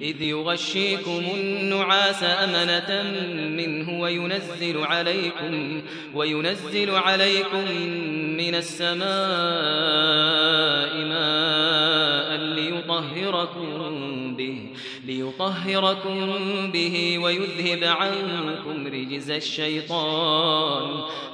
إذ يغشيكم النعاس أمنة منه وينزل عليكم وينزل عليكم من السماء ماء ليطهركم به ليطهركم به ويذهب عنكم رجز الشيطان.